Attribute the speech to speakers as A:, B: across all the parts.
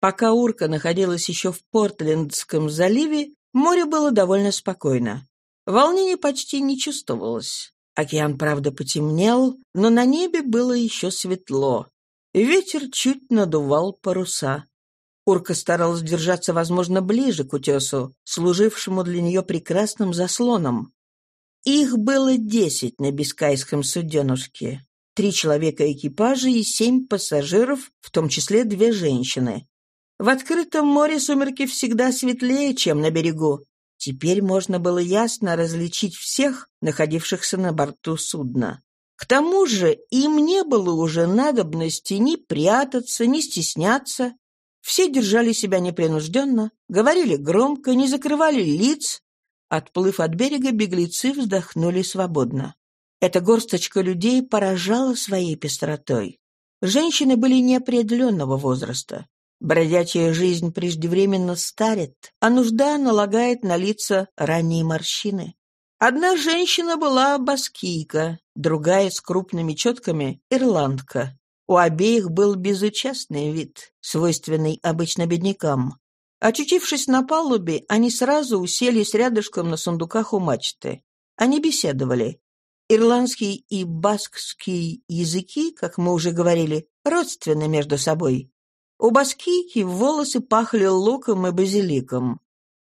A: Пока Урка находилась еще в Портлендском заливе, море было довольно спокойно. Волнение почти не чувствовалось. Океан, правда, потемнел, но на небе было еще светло. Ветер чуть надувал паруса. Урка старалась держаться, возможно, ближе к утесу, служившему для нее прекрасным заслоном. Их было десять на Бискайском суденушке. Три человека экипажа и семь пассажиров, в том числе две женщины. В открытом море сумерки всегда светлее, чем на берегу. Теперь можно было ясно различить всех, находившихся на борту судна. К тому же им не было уже надобности ни прятаться, ни стесняться. Все держали себя непринужденно, говорили громко, не закрывали лиц, Отплыв от берега, беглецы вздохнули свободно. Эта горсточка людей поражала своей пестротой. Женщины были неопределенного возраста. Бродячая жизнь преждевременно старит, а нужда налагает на лица ранние морщины. Одна женщина была баскийка, другая с крупными четками — ирландка. У обеих был безучастный вид, свойственный обычно беднякам. Очутившись на палубе, они сразу уселись рядышком на сундуках у мачты. Они беседовали. Ирландский и баскский языки, как мы уже говорили, родственны между собой. У баскийки волосы пахли луком и базиликом.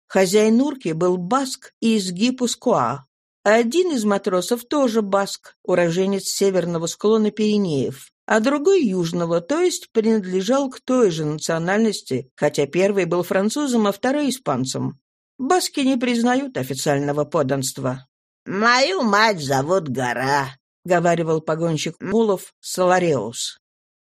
A: Хозяин Урки был баск из Гипускуа. Один из матросов тоже баск, уроженец северного склона Пиренеев а другой южного, то есть принадлежал к той же национальности, хотя первый был французом, а второй испанцем. Баски не признают официального подданства.
B: «Мою мать зовут Гора», — говаривал погонщик мулов Солареус.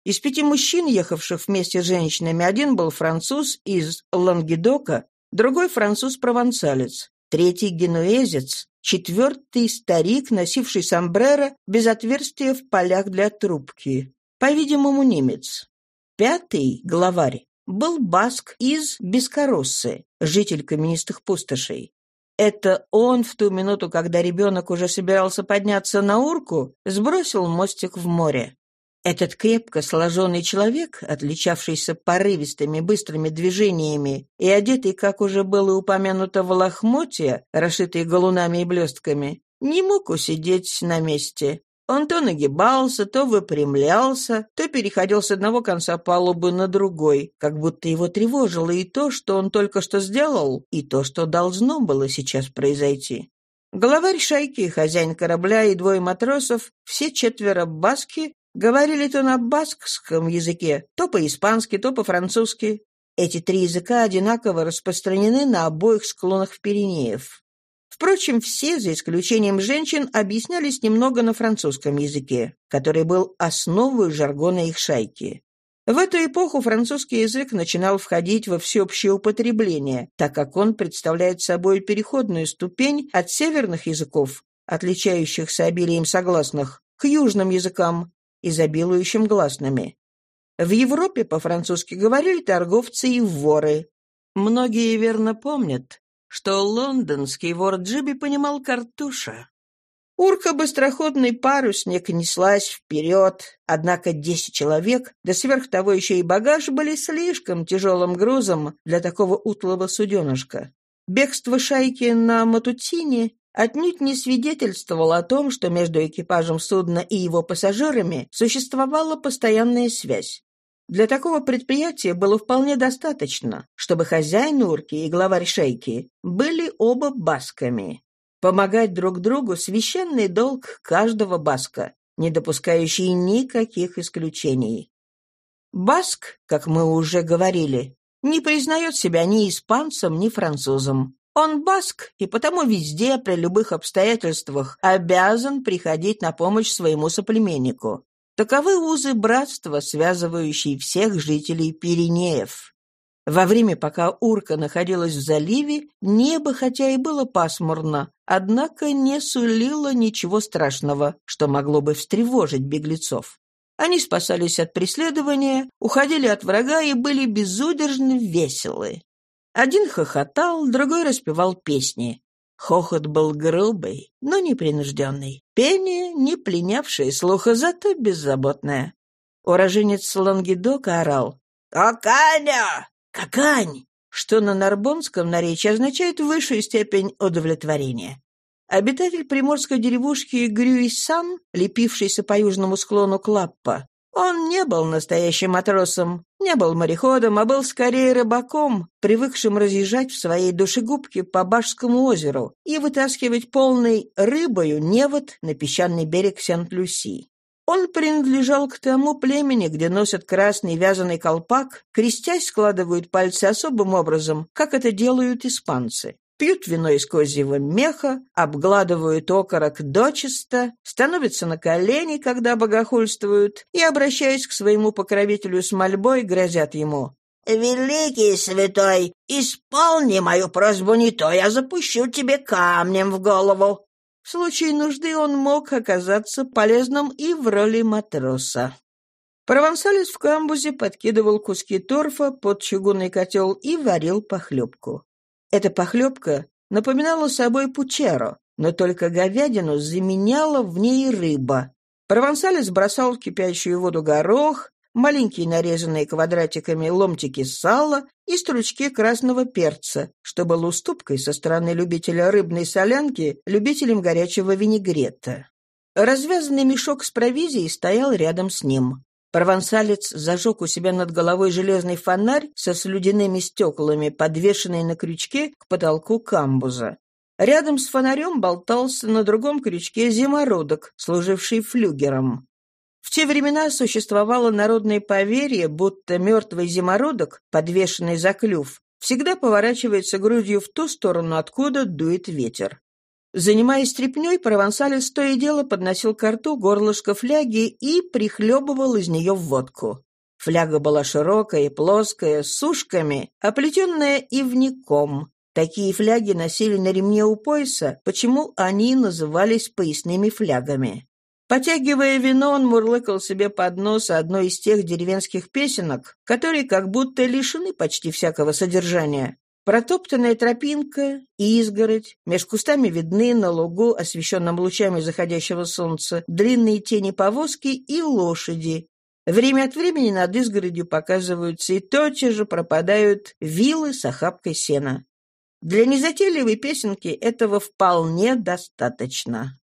A: Из пяти мужчин, ехавших вместе с женщинами, один был француз из Лангедока, другой француз-провансалец, третий генуэзец, четвертый старик, носивший сомбреро без отверстия в полях для трубки, по-видимому, немец. Пятый, главарь, был баск из Бескороссы, житель каменистых пустошей. Это он в ту минуту, когда ребенок уже собирался подняться на урку, сбросил мостик в море. Этот крепко сложенный человек, отличавшийся порывистыми быстрыми движениями и одетый, как уже было упомянуто, в лохмотья, расшитые галунами и блестками, не мог усидеть на месте. Он то нагибался, то выпрямлялся, то переходил с одного конца палубы на другой, как будто его тревожило и то, что он только что сделал, и то, что должно было сейчас произойти. Главарь шайки, хозяин корабля и двое матросов, все четверо баски, Говорили то на баскском языке, то по-испански, то по-французски. Эти три языка одинаково распространены на обоих склонах Пиренеев. Впрочем, все, за исключением женщин, объяснялись немного на французском языке, который был основой жаргона их шайки. В эту эпоху французский язык начинал входить во всеобщее употребление, так как он представляет собой переходную ступень от северных языков, отличающихся обилием согласных, к южным языкам, изобилующим гласными. В Европе по-французски говорили торговцы и воры. Многие верно помнят, что лондонский вор Джиби понимал картуша. Урка быстроходный парусник неслась вперед, однако десять человек, да сверх того еще и багаж, были слишком тяжелым грузом для такого утлого суденышка. Бегство шайки на Матутине отнюдь не свидетельствовал о том, что между экипажем судна и его пассажирами существовала постоянная связь. Для такого предприятия было вполне достаточно, чтобы хозяин урки и главарь шейки были оба басками. Помогать друг другу – священный долг каждого баска, не допускающий никаких исключений. Баск, как мы уже говорили, не признает себя ни испанцем, ни французом. Он баск, и потому везде, при любых обстоятельствах, обязан приходить на помощь своему соплеменнику. Таковы узы братства, связывающие всех жителей Пиренеев. Во время, пока Урка находилась в заливе, небо, хотя и было пасмурно, однако не сулило ничего страшного, что могло бы встревожить беглецов. Они спасались от преследования, уходили от врага и были безудержно веселы. Один хохотал, другой распевал песни. Хохот был грубый, но непринужденный. Пение, не пленявшее слуха, зато беззаботное. Уроженец Лангедока орал. «Коканя!
B: «какань»,
A: что на нарбонском наречии означает высшую степень удовлетворения. Обитатель приморской деревушки Грюисан, лепившийся по южному склону Клаппа, он не был настоящим матросом, не был мореходом, а был скорее рыбаком, привыкшим разъезжать в своей душегубке по Башскому озеру и вытаскивать полной рыбою невод на песчаный берег Сент-Люси. Он принадлежал к тому племени, где носят красный вязаный колпак, крестясь складывают пальцы особым образом, как это делают испанцы пьют вино из козьего меха, обгладывают окорок дочисто, становятся на колени, когда богохульствуют, и, обращаясь к своему покровителю с мольбой, грозят ему.
B: «Великий святой, исполни мою просьбу, не то я запущу тебе камнем в голову».
A: В случае нужды он мог оказаться полезным и в роли матроса. Провансалец в камбузе подкидывал куски торфа под чугунный котел и варил похлебку. Эта похлебка напоминала собой пучеро, но только говядину заменяла в ней рыба. Провансалец бросал в кипящую воду горох, маленькие нарезанные квадратиками ломтики сала и стручки красного перца, что было уступкой со стороны любителя рыбной солянки любителям горячего винегрета. Развязанный мешок с провизией стоял рядом с ним. Провансалец зажег у себя над головой железный фонарь со слюдяными стеклами, подвешенный на крючке к потолку камбуза. Рядом с фонарем болтался на другом крючке зимородок, служивший флюгером. В те времена существовало народное поверье, будто мертвый зимородок, подвешенный за клюв, всегда поворачивается грудью в ту сторону, откуда дует ветер. Занимаясь трепней, провансалец то и дело подносил к рту горлышко фляги и прихлебывал из нее водку. Фляга была широкая и плоская, с ушками, оплетенная ивником. Такие фляги носили на ремне у пояса, почему они назывались поясными флягами. Потягивая вино, он мурлыкал себе под нос одной из тех деревенских песенок, которые как будто лишены почти всякого содержания. Протоптанная тропинка, изгородь, меж кустами видны на лугу, освещенном лучами заходящего солнца, длинные тени повозки и лошади. Время от времени над изгородью показываются и тотчас же пропадают вилы с охапкой сена. Для незатейливой песенки этого вполне достаточно.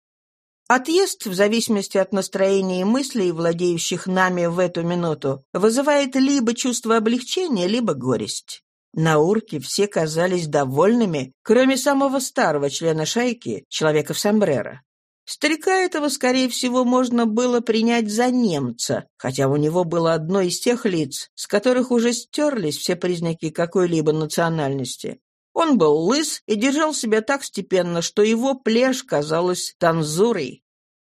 A: Отъезд, в зависимости от настроения и мыслей, владеющих нами в эту минуту, вызывает либо чувство облегчения, либо горесть. На урке все казались довольными, кроме самого старого члена шайки, человека в сомбреро. Старика этого, скорее всего, можно было принять за немца, хотя у него было одно из тех лиц, с которых уже стерлись все признаки какой-либо национальности. Он был лыс и держал себя так степенно, что его плешь казалась танзурой.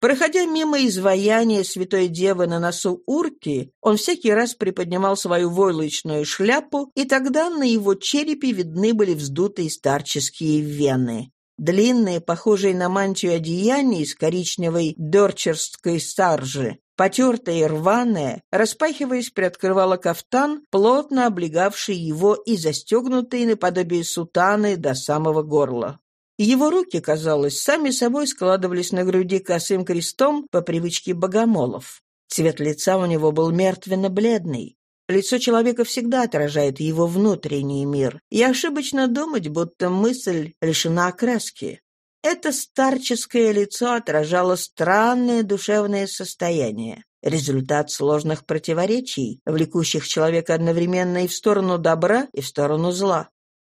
A: Проходя мимо изваяния Святой Девы на носу урки, он всякий раз приподнимал свою войлочную шляпу, и тогда на его черепе видны были вздутые старческие вены. Длинные, похожие на мантию одеяния из коричневой дорчерской саржи, потертая и рваная, распахиваясь, приоткрывала кафтан, плотно облегавший его и застегнутый наподобие сутаны до самого горла. Его руки, казалось, сами собой складывались на груди косым крестом по привычке богомолов. Цвет лица у него был мертвенно-бледный. Лицо человека всегда отражает его внутренний мир, и ошибочно думать, будто мысль лишена окраски. Это старческое лицо отражало странное душевное состояние, результат сложных противоречий, влекущих человека одновременно и в сторону добра, и в сторону зла.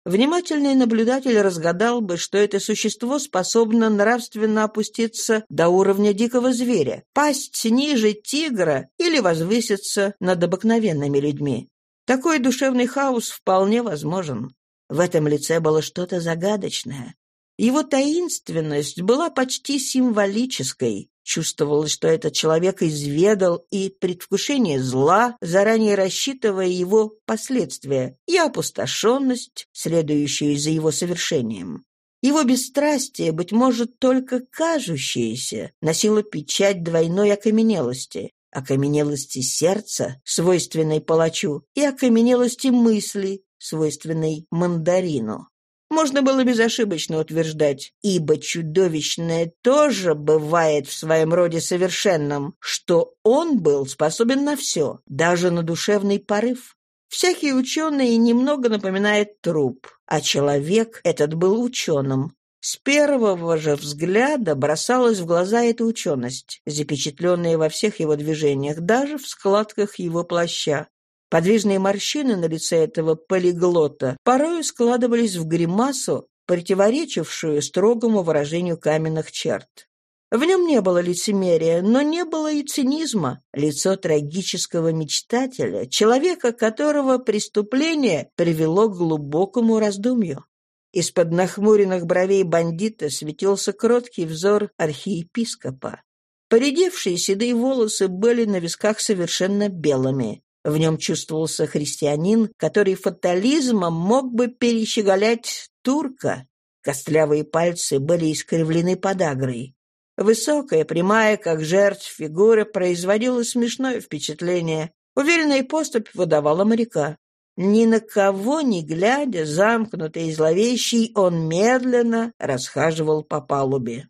A: Внимательный наблюдатель разгадал бы, что это существо способно нравственно опуститься до уровня дикого зверя, пасть ниже тигра или возвыситься над обыкновенными людьми. Такой душевный хаос вполне возможен. В этом лице было что-то загадочное. Его таинственность была почти символической. Чувствовалось, что этот человек изведал и предвкушение зла, заранее рассчитывая его последствия, и опустошенность, следующую за его совершением. Его бесстрастие, быть может, только кажущееся, носило печать двойной окаменелости, окаменелости сердца, свойственной палачу, и окаменелости мысли, свойственной мандарину. Можно было безошибочно утверждать, ибо чудовищное тоже бывает в своем роде совершенным, что он был способен на все, даже на душевный порыв. Всякий ученый немного напоминает труп, а человек этот был ученым. С первого же взгляда бросалась в глаза эта ученость, запечатленная во всех его движениях, даже в складках его плаща. Подвижные морщины на лице этого полиглота порою складывались в гримасу, противоречившую строгому выражению каменных черт. В нем не было лицемерия, но не было и цинизма. Лицо трагического мечтателя, человека, которого преступление привело к глубокому раздумью. Из-под нахмуренных бровей бандита светился кроткий взор архиепископа. Поредевшие седые волосы были на висках совершенно белыми. В нем чувствовался христианин, который фатализмом мог бы перещеголять турка. Костлявые пальцы были искривлены подагрой. Высокая, прямая, как жертв, фигура производила смешное впечатление. Уверенная поступь выдавала моряка. Ни на кого не глядя, замкнутый и зловещий, он медленно расхаживал по палубе.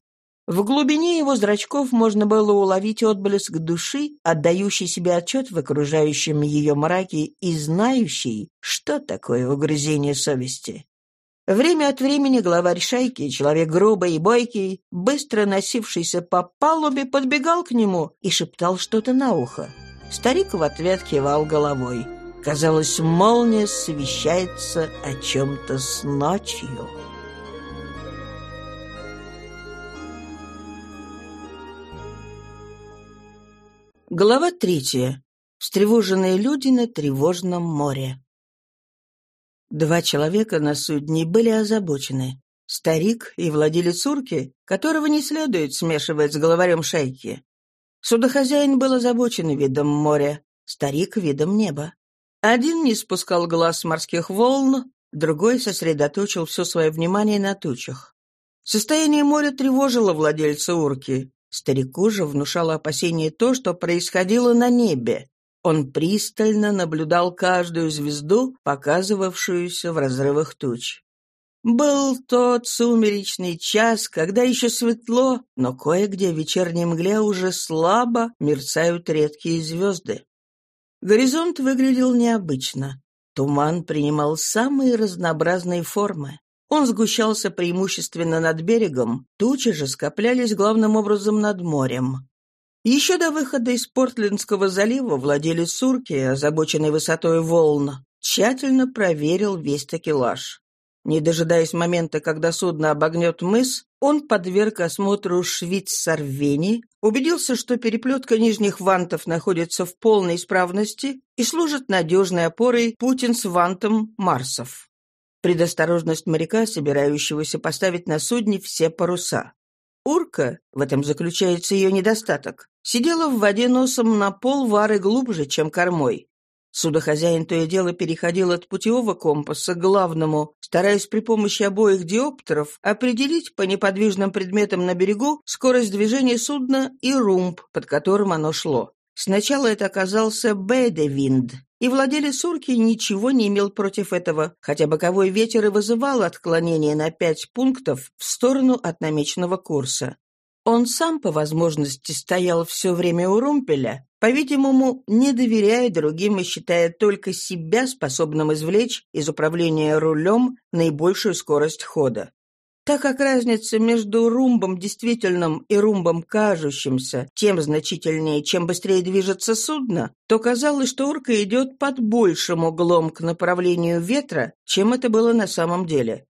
A: В глубине его зрачков можно было уловить отблеск души, отдающий себе отчет в окружающем ее мраке и знающий, что такое угрызение совести. Время от времени главарь шайки, человек грубый и бойкий, быстро носившийся по палубе, подбегал к нему и шептал что-то на ухо. Старик в ответ кивал головой. Казалось, молния совещается о чем-то с ночью. Глава третья. Встревоженные люди на тревожном море. Два человека на судне были озабочены. Старик и владелец урки, которого не следует смешивать с главарем шайки. Судохозяин был озабочен видом моря, старик — видом неба. Один не спускал глаз с морских волн, другой сосредоточил все свое внимание на тучах. Состояние моря тревожило владельца урки. Старику же внушало опасение то, что происходило на небе. Он пристально наблюдал каждую звезду, показывавшуюся в разрывах туч. Был тот сумеречный час, когда еще светло, но кое-где в вечерней мгле уже слабо мерцают редкие звезды. Горизонт выглядел необычно. Туман принимал самые разнообразные формы. Он сгущался преимущественно над берегом, тучи же скоплялись главным образом над морем. Еще до выхода из Портлендского залива владелец Сурки, озабоченный высотой волн, тщательно проверил весь такелаж. Не дожидаясь момента, когда судно обогнет мыс, он подверг осмотру швиц-сорвени, убедился, что переплетка нижних вантов находится в полной исправности и служит надежной опорой Путин с вантом Марсов. Предосторожность моряка, собирающегося поставить на судне все паруса. Урка, в этом заключается ее недостаток, сидела в воде носом на пол вары глубже, чем кормой. Судохозяин то и дело переходил от путевого компаса к главному, стараясь при помощи обоих диоптеров определить по неподвижным предметам на берегу скорость движения судна и румб, под которым оно шло. Сначала это оказался Бэдевинд, и владелец урки ничего не имел против этого, хотя боковой ветер и вызывал отклонение на пять пунктов в сторону от намеченного курса. Он сам, по возможности, стоял все время у румпеля, по-видимому, не доверяя другим и считая только себя способным извлечь из управления рулем наибольшую скорость хода. Так как разница между румбом действительным и румбом кажущимся тем значительнее, чем быстрее движется судно, то казалось, что урка идет под большим углом к направлению ветра, чем это было на самом деле.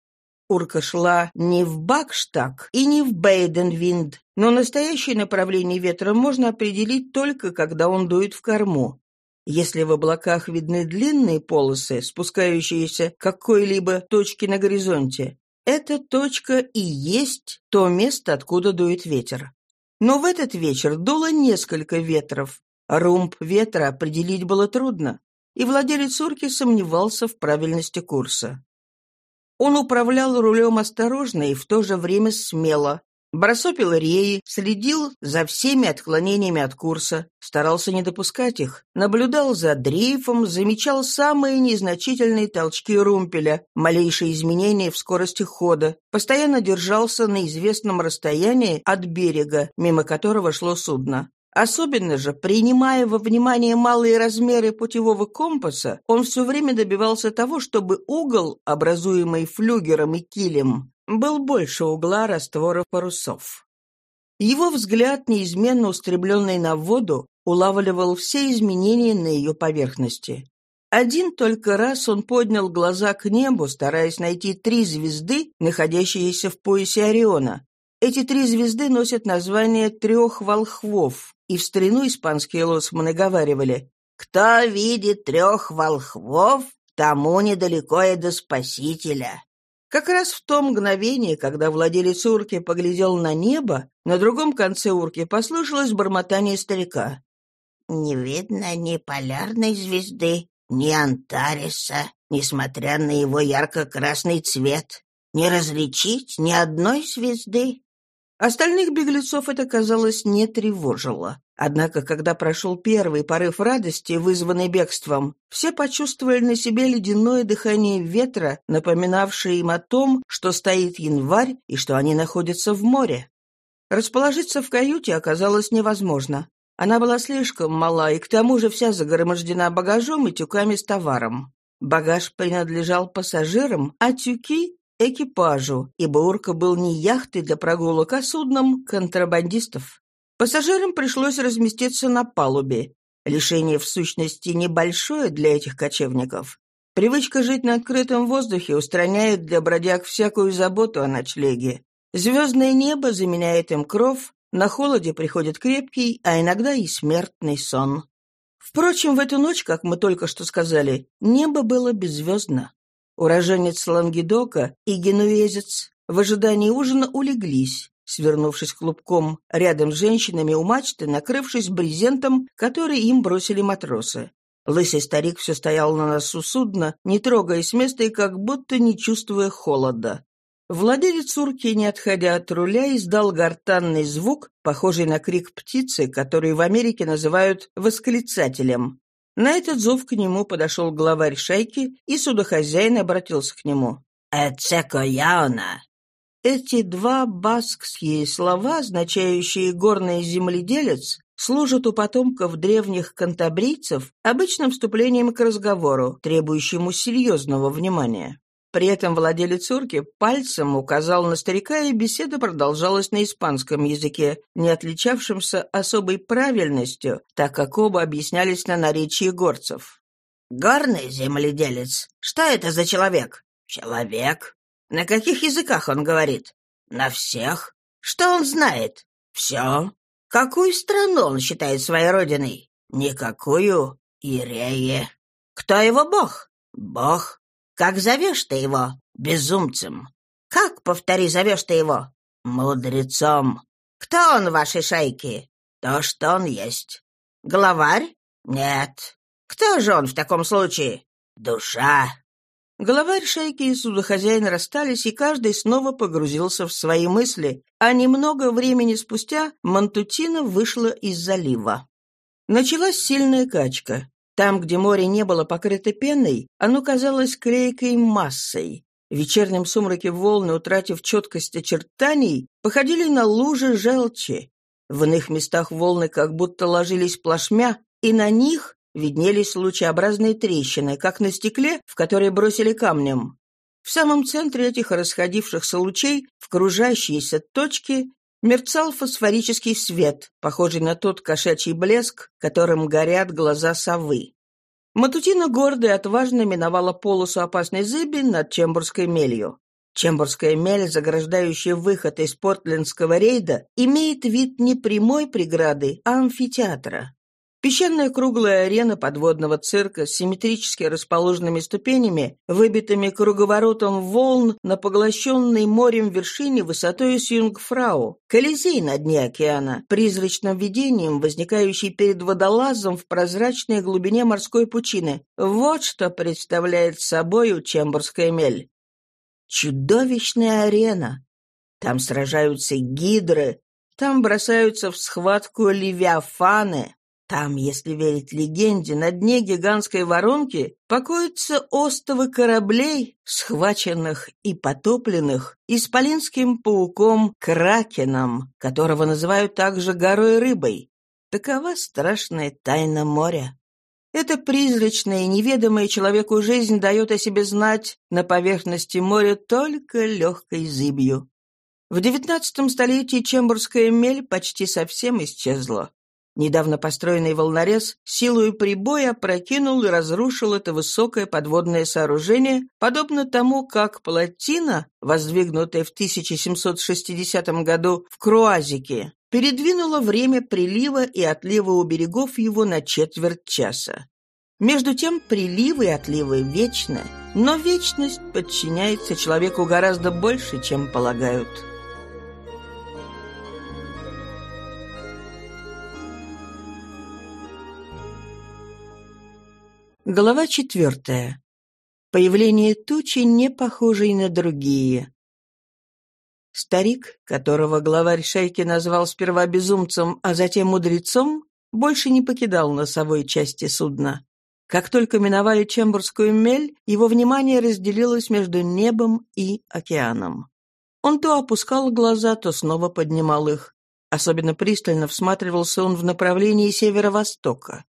A: Урка шла не в Бакштаг и не в Бейденвинд, но настоящее направление ветра можно определить только, когда он дует в корму. Если в облаках видны длинные полосы, спускающиеся к какой-либо точке на горизонте, эта точка и есть то место, откуда дует ветер. Но в этот вечер дуло несколько ветров. Румб ветра определить было трудно, и владелец урки сомневался в правильности курса. Он управлял рулем осторожно и в то же время смело. Бросопил реи, следил за всеми отклонениями от курса, старался не допускать их, наблюдал за дрейфом, замечал самые незначительные толчки румпеля, малейшие изменения в скорости хода, постоянно держался на известном расстоянии от берега, мимо которого шло судно. Особенно же, принимая во внимание малые размеры путевого компаса, он все время добивался того, чтобы угол, образуемый флюгером и килем, был больше угла раствора парусов. Его взгляд, неизменно устремленный на воду, улавливал все изменения на ее поверхности. Один только раз он поднял глаза к небу, стараясь найти три звезды, находящиеся в поясе Ориона. Эти три звезды носят название трех волхвов, и в старину испанские лосманы говаривали «Кто видит трех волхвов, тому недалеко и до Спасителя». Как раз в то мгновение, когда владелец урки поглядел на небо, на другом конце урки послышалось бормотание старика.
B: «Не видно ни полярной звезды, ни Антариса, несмотря на его ярко-красный цвет. Не различить ни одной звезды».
A: Остальных беглецов это, казалось, не тревожило. Однако, когда прошел первый порыв радости, вызванный бегством, все почувствовали на себе ледяное дыхание ветра, напоминавшее им о том, что стоит январь и что они находятся в море. Расположиться в каюте оказалось невозможно. Она была слишком мала и к тому же вся загромождена багажом и тюками с товаром. Багаж принадлежал пассажирам, а тюки — экипажу, ибо Урка был не яхтой для прогулок, а судном контрабандистов. Пассажирам пришлось разместиться на палубе. Лишение, в сущности, небольшое для этих кочевников. Привычка жить на открытом воздухе устраняет для бродяг всякую заботу о ночлеге. Звездное небо заменяет им кров, на холоде приходит крепкий, а иногда и смертный сон. Впрочем, в эту ночь, как мы только что сказали, небо было беззвездно. Уроженец Лангедока и генуэзец в ожидании ужина улеглись, свернувшись клубком рядом с женщинами у мачты, накрывшись брезентом, который им бросили матросы. Лысый старик все стоял на носу судна, не трогая с места и как будто не чувствуя холода. Владелец урки, не отходя от руля, издал гортанный звук, похожий на крик птицы, который в Америке называют восклицателем. На этот зов к нему подошел главарь шайки, и судохозяин обратился к нему.
B: «Эцеко яона!»
A: Эти два баскские слова, означающие «горный земледелец», служат у потомков древних кантабрийцев обычным вступлением к разговору, требующему серьезного внимания. При этом владелец урки пальцем указал на старика, и беседа продолжалась на испанском языке, не отличавшемся особой правильностью, так как оба объяснялись на наречии горцев.
B: «Горный земледелец? Что это за человек?»
A: «Человек.
B: На каких языках он говорит?
A: На всех.
B: Что он знает?
A: Все.
B: Какую страну он считает своей родиной?
A: Никакую.
B: Ирее. Кто его бог?
A: Бог.
B: Как зовешь ты его?
A: Безумцем.
B: Как, повтори, зовешь ты его?
A: Мудрецом.
B: Кто он в вашей шайке?
A: То, что он есть.
B: Главарь?
A: Нет.
B: Кто же он в таком случае?
A: Душа. Главарь шейки и судохозяин расстались, и каждый снова погрузился в свои мысли, а немного времени спустя Мантутина вышла из залива. Началась сильная качка. Там, где море не было покрыто пеной, оно казалось клейкой массой. В вечернем сумраке волны, утратив четкость очертаний, походили на лужи желчи. В иных местах волны как будто ложились плашмя, и на них виднелись лучеобразные трещины, как на стекле, в которые бросили камнем. В самом центре этих расходившихся лучей, в кружащиеся точки, мерцал фосфорический свет, похожий на тот кошачий блеск, которым горят глаза совы. Матутина гордо и отважно миновала полосу опасной зыби над Чембурской мелью. Чембурская мель, заграждающая выход из портлендского рейда, имеет вид не прямой преграды, а амфитеатра. Песчаная круглая арена подводного цирка с симметрически расположенными ступенями, выбитыми круговоротом волн на поглощенной морем вершине высотой с Юнгфрау, Колизей на дне океана, призрачным видением, возникающий перед водолазом в прозрачной глубине морской пучины. Вот что представляет собой Чембурская мель. Чудовищная арена. Там сражаются гидры, там бросаются в схватку левиафаны, там, если верить легенде, на дне гигантской воронки покоятся остовы кораблей, схваченных и потопленных исполинским пауком Кракеном, которого называют также горой рыбой. Такова страшная тайна моря. Эта призрачная и неведомая человеку жизнь дает о себе знать на поверхности моря только легкой зыбью. В девятнадцатом столетии Чембурская мель почти совсем исчезла. Недавно построенный волнорез силой прибоя прокинул и разрушил это высокое подводное сооружение, подобно тому, как плотина, воздвигнутая в 1760 году в Круазике, передвинула время прилива и отлива у берегов его на четверть часа. Между тем приливы и отливы вечны, но вечность подчиняется человеку гораздо больше, чем полагают. Глава четвертая. Появление тучи, не похожей на другие. Старик, которого главарь шайки назвал сперва безумцем, а затем мудрецом, больше не покидал носовой части судна. Как только миновали Чембурскую мель, его внимание разделилось между небом и океаном. Он то опускал глаза, то снова поднимал их. Особенно пристально всматривался он в направлении северо-востока.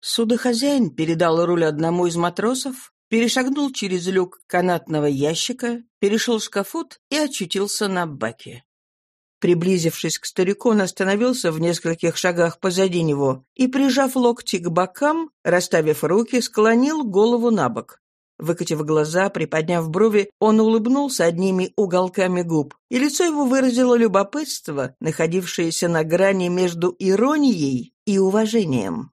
A: Судохозяин передал руль одному из матросов, перешагнул через люк канатного ящика, перешел шкафут и очутился на баке. Приблизившись к старику, он остановился в нескольких шагах позади него и, прижав локти к бокам, расставив руки, склонил голову на бок. Выкатив глаза, приподняв брови, он улыбнулся одними уголками губ, и лицо его выразило любопытство, находившееся на грани между иронией и уважением.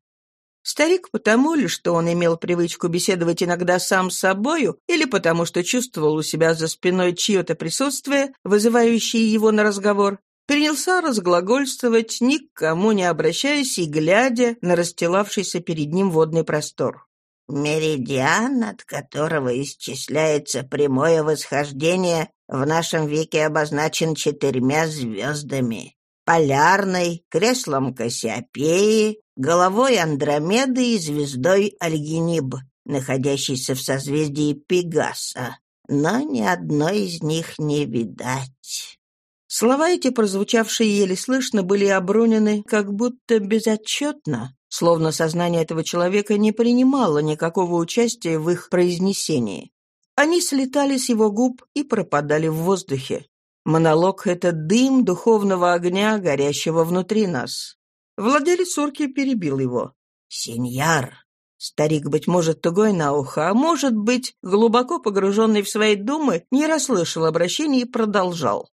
A: Старик потому ли, что он имел привычку беседовать иногда сам с собою, или потому что чувствовал у себя за спиной чье-то присутствие, вызывающее его на разговор, принялся разглагольствовать, никому не обращаясь и глядя на расстилавшийся перед ним водный простор.
B: «Меридиан, от которого исчисляется прямое восхождение, в нашем веке обозначен четырьмя звездами. Полярной, креслом Кассиопеи, головой Андромеды и звездой Альгиниб, находящейся в созвездии Пегаса. Но ни одной из них не видать.
A: Слова эти, прозвучавшие еле слышно, были обронены как будто безотчетно, словно сознание этого человека не принимало никакого участия в их произнесении. Они слетали с его губ и пропадали в воздухе. Монолог — это дым духовного огня, горящего внутри нас. Владелец урки перебил его.
B: «Сеньор!»
A: Старик, быть может, тугой на ухо, а может быть, глубоко погруженный в свои думы, не расслышал обращения и продолжал.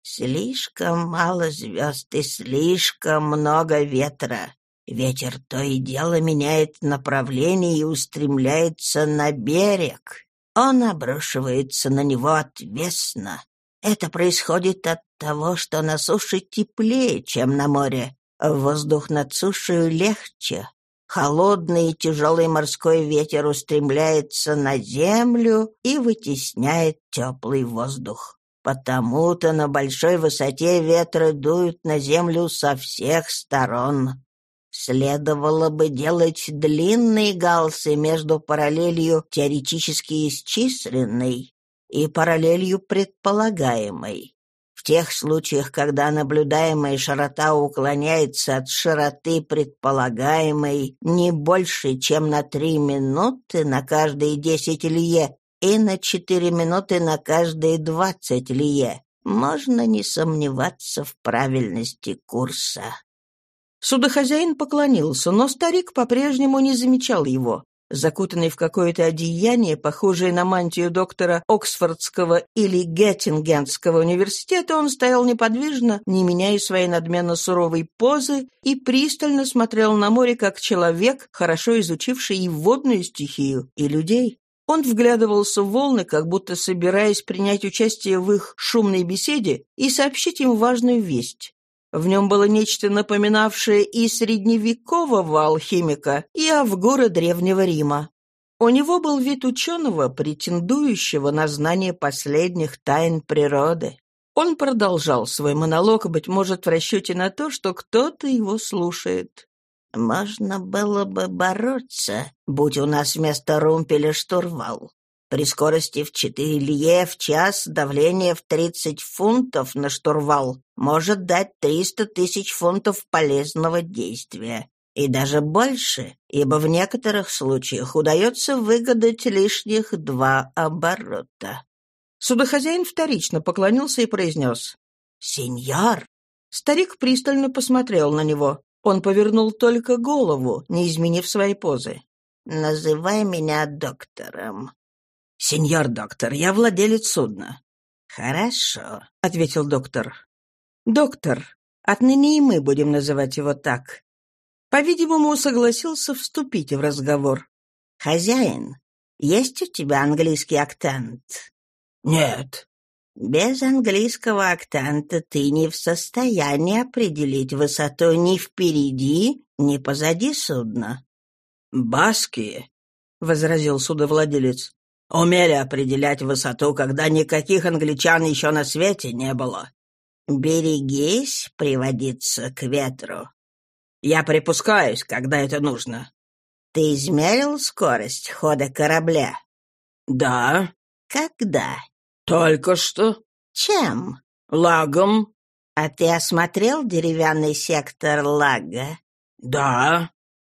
B: «Слишком мало звезд и слишком много ветра. Ветер то и дело меняет направление и устремляется на берег. Он обрушивается на него отвесно. Это происходит от того, что на суше теплее, чем на море, Воздух над сушей легче. Холодный и тяжелый морской ветер устремляется на землю и вытесняет теплый воздух. Потому-то на большой высоте ветры дуют на землю со всех сторон. Следовало бы делать длинные галсы между параллелью теоретически исчисленной и параллелью предполагаемой. В тех случаях, когда наблюдаемая широта уклоняется от широты предполагаемой не больше, чем на три минуты на каждые десять лье и на четыре минуты на каждые двадцать лье, можно не сомневаться в правильности курса.
A: Судохозяин поклонился, но старик по-прежнему не замечал его. Закутанный в какое-то одеяние, похожее на мантию доктора Оксфордского или Геттингенского университета, он стоял неподвижно, не меняя своей надменно суровой позы, и пристально смотрел на море, как человек, хорошо изучивший и водную стихию, и людей. Он вглядывался в волны, как будто собираясь принять участие в их шумной беседе и сообщить им важную весть. В нем было нечто напоминавшее и средневекового алхимика, и Авгура Древнего Рима. У него был вид ученого, претендующего на знание последних тайн природы. Он продолжал свой монолог, быть может, в расчете на то, что кто-то его слушает.
B: «Можно было бы бороться, будь у нас вместо румпеля штурвал. При скорости в 4 лье в час давление в 30 фунтов на штурвал может дать 300 тысяч фунтов полезного действия. И даже больше, ибо в некоторых случаях удается выгадать лишних два оборота.
A: Судохозяин вторично поклонился и произнес.
B: «Сеньор!»
A: Старик пристально посмотрел на него. Он повернул только голову, не изменив своей позы.
B: «Называй меня доктором».
A: «Сеньор доктор, я владелец судна».
B: «Хорошо», —
A: ответил доктор. «Доктор, отныне и мы будем называть его так». По-видимому, согласился вступить в разговор.
B: «Хозяин, есть у тебя английский акцент?»
A: «Нет».
B: «Без английского акцента ты не в состоянии определить высоту ни впереди, ни позади судна».
A: «Баски», — возразил судовладелец, — «умели определять высоту, когда никаких англичан еще на свете не было».
B: «Берегись приводиться к ветру».
A: «Я припускаюсь, когда это нужно».
B: «Ты измерил скорость хода корабля?»
A: «Да».
B: «Когда?»
A: «Только что».
B: «Чем?»
A: «Лагом».
B: «А ты осмотрел деревянный сектор лага?»
A: «Да».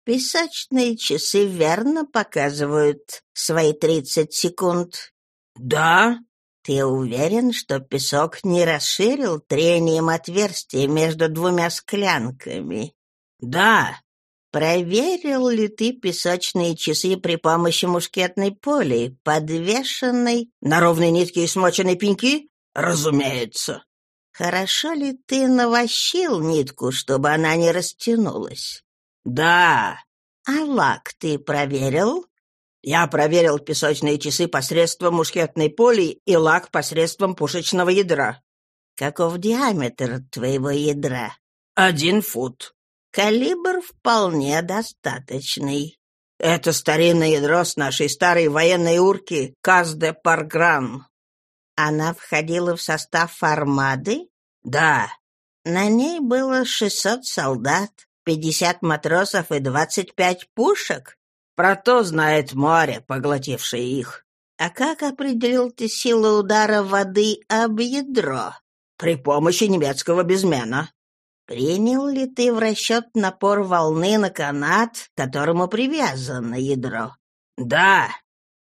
B: «Песочные часы верно показывают свои тридцать секунд?»
A: «Да».
B: «Ты уверен, что песок не расширил трением отверстие между двумя склянками?»
A: «Да».
B: Проверил ли ты песочные часы при помощи мушкетной пули, подвешенной
A: на ровной нитке и смоченной пеньки? Разумеется.
B: Хорошо ли ты навощил нитку, чтобы она не растянулась?
A: Да.
B: А лак ты проверил?
A: Я проверил песочные часы посредством мушкетной пули и лак посредством пушечного ядра.
B: Каков диаметр твоего ядра?
A: Один фут.
B: Калибр вполне достаточный.
A: Это старинное ядро с нашей старой военной урки Казде Паргран.
B: Она входила в состав армады?
A: Да.
B: На ней было 600 солдат, 50 матросов и 25 пушек.
A: Про то знает море, поглотившее их.
B: А как определил ты силу удара воды об ядро?
A: При помощи немецкого безмена.
B: Принял ли ты в расчет напор волны на канат, к которому привязано ядро?
A: Да.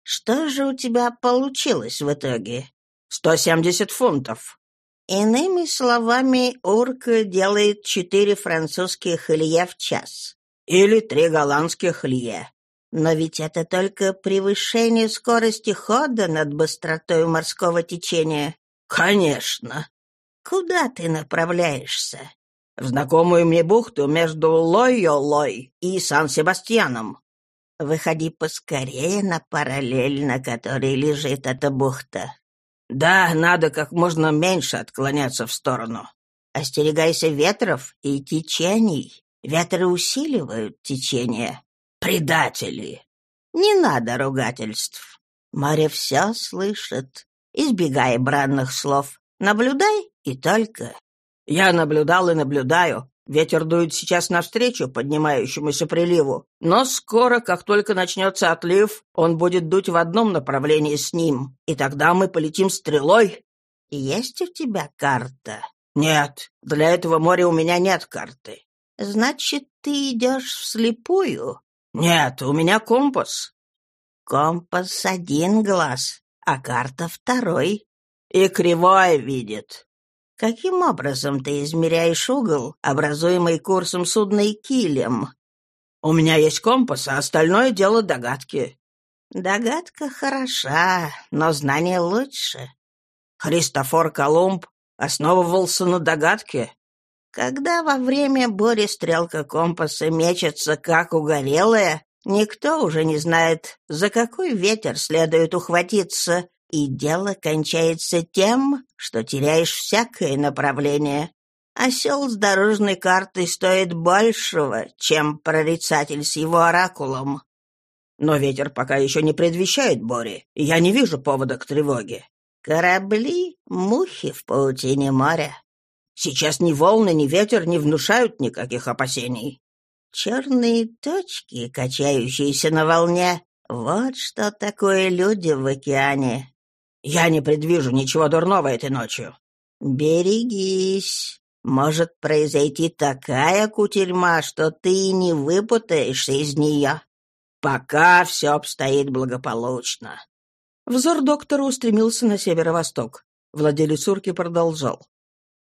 B: Что же у тебя получилось в итоге?
A: Сто семьдесят фунтов.
B: Иными словами, урка делает четыре французских лье в час.
A: Или три голландских лье.
B: Но ведь это только превышение скорости хода над быстротой морского течения.
A: Конечно.
B: Куда ты направляешься?
A: в знакомую мне бухту между Лойолой и Сан-Себастьяном.
B: Выходи поскорее на параллель, на которой лежит эта бухта.
A: Да, надо как можно меньше отклоняться в сторону.
B: Остерегайся ветров и течений. Ветры усиливают течение.
A: Предатели!
B: Не надо ругательств. Море все слышит. Избегай бранных слов. Наблюдай и только.
A: Я наблюдал и наблюдаю. Ветер дует сейчас навстречу поднимающемуся приливу, но скоро, как только начнется отлив, он будет дуть в одном направлении с ним, и тогда мы полетим стрелой.
B: Есть у тебя карта?
A: Нет, для этого моря у меня нет карты.
B: Значит, ты идешь вслепую?
A: Нет, у меня компас.
B: Компас один глаз, а карта второй.
A: И кривая видит.
B: Каким образом ты измеряешь угол, образуемый курсом судна и килем?
A: У меня есть компас, а остальное дело догадки.
B: Догадка хороша, но знание лучше.
A: Христофор Колумб основывался на догадке.
B: Когда во время бури стрелка компаса мечется, как угорелая, никто уже не знает, за какой ветер следует ухватиться и дело кончается тем, что теряешь всякое направление. Осел с дорожной картой стоит большего, чем прорицатель с его оракулом.
A: Но ветер пока еще не предвещает бури, и я не вижу повода к тревоге.
B: Корабли — мухи в паутине моря.
A: Сейчас ни волны, ни ветер не внушают никаких опасений.
B: Черные точки, качающиеся на волне, Вот что такое люди в океане.
A: Я не предвижу ничего дурного этой ночью.
B: Берегись. Может произойти такая кутерьма, что ты не выпутаешься из нее. Пока все обстоит благополучно.
A: Взор доктора устремился на северо-восток. Владелец урки продолжал.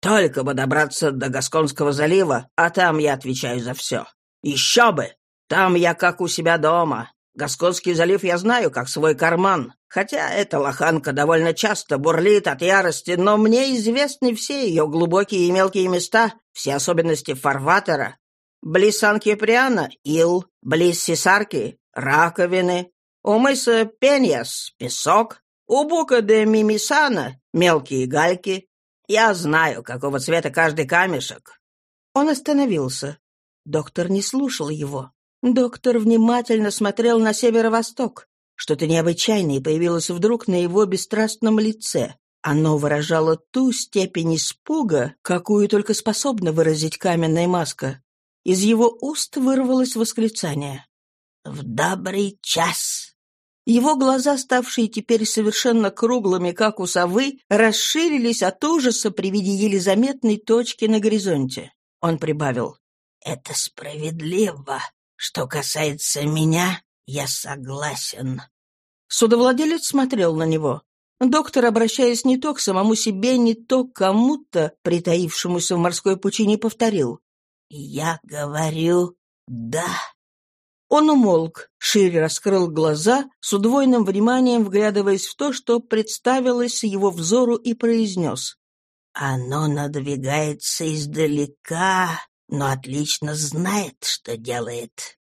A: «Только бы добраться до Гасконского залива, а там я отвечаю за все. Еще бы! Там я как у себя дома. Гасконский залив я знаю, как свой карман. Хотя эта лоханка довольно часто бурлит от ярости, но мне известны все ее глубокие и мелкие места, все особенности фарватера. Близ Сан-Киприана — ил, близ Сесарки — раковины, у мыса Пеньяс — песок, у Бука де Мимисана — мелкие гальки. Я знаю, какого цвета каждый камешек». Он остановился. Доктор не слушал его. Доктор внимательно смотрел на северо-восток. Что-то необычайное появилось вдруг на его бесстрастном лице. Оно выражало ту степень испуга, какую только способна выразить каменная маска. Из его уст вырвалось восклицание.
B: «В добрый час!»
A: Его глаза, ставшие теперь совершенно круглыми, как у совы, расширились от ужаса при виде еле заметной точки на горизонте. Он прибавил.
B: «Это справедливо. Что касается меня, я согласен».
A: Судовладелец смотрел на него. Доктор, обращаясь не то к самому себе, не то к кому-то, притаившемуся в морской пучине, повторил.
B: «Я говорю «да».
A: Он умолк, шире раскрыл глаза, с удвоенным вниманием вглядываясь в то, что представилось его взору, и произнес.
B: «Оно надвигается издалека, но отлично знает, что делает».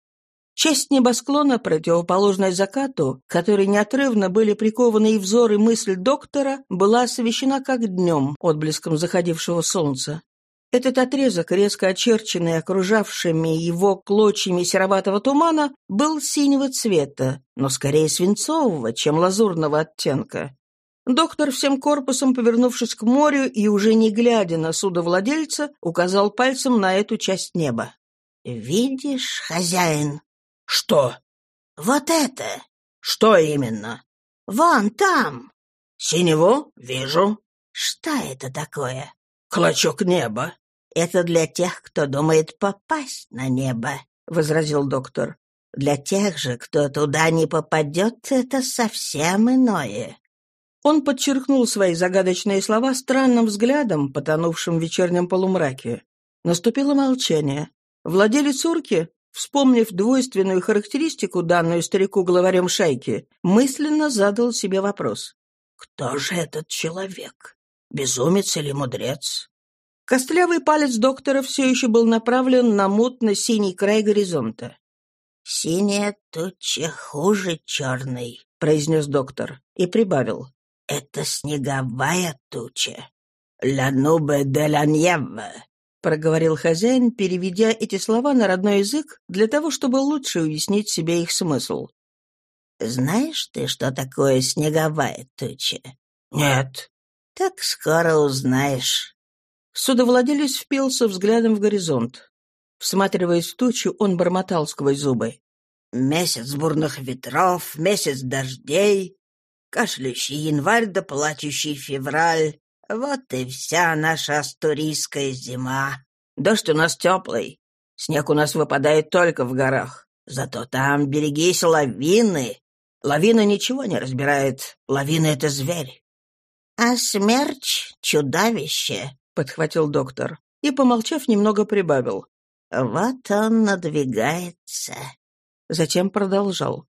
A: Часть небосклона, противоположная закату, которой неотрывно были прикованы и взор, и мысль доктора, была освещена как днем отблеском заходившего солнца. Этот отрезок, резко очерченный окружавшими его клочьями сероватого тумана, был синего цвета, но скорее свинцового, чем лазурного оттенка. Доктор, всем корпусом повернувшись к морю и уже не глядя на судовладельца, указал пальцем на эту часть неба.
B: «Видишь, хозяин?»
A: «Что?»
B: «Вот это!»
A: «Что именно?»
B: «Вон там!»
A: «Синего? Вижу».
B: «Что это такое?»
A: «Клочок неба».
B: «Это для тех, кто думает попасть на небо», — возразил доктор. «Для тех же, кто туда не попадет, это совсем иное».
A: Он подчеркнул свои загадочные слова странным взглядом, потонувшим в вечернем полумраке. Наступило молчание. Владелец урки, вспомнив двойственную характеристику, данную старику главарем шайки, мысленно задал себе вопрос. «Кто же этот человек? Безумец или мудрец?» Костлявый палец доктора все еще был направлен на мутно-синий край горизонта.
B: «Синяя туча хуже черной», —
A: произнес доктор и прибавил.
B: «Это снеговая туча».
A: «Ля нубе де ла ньеве», — проговорил хозяин, переведя эти слова на родной язык для того, чтобы лучше уяснить себе их смысл.
B: «Знаешь ты, что такое снеговая туча?»
A: «Нет».
B: «Так скоро узнаешь».
A: Судовладелец впился взглядом в горизонт. Всматриваясь в тучу, он бормотал сквозь зубы. «Месяц бурных ветров, месяц дождей, кашляющий январь да плачущий февраль. Вот и вся наша астурийская зима. Дождь у нас теплый, снег у нас выпадает только в горах. Зато там берегись лавины. Лавина ничего не разбирает, лавина — это зверь».
B: «А смерч — чудовище», —
A: подхватил доктор и, помолчав, немного прибавил.
B: «Вот он надвигается».
A: Затем продолжал.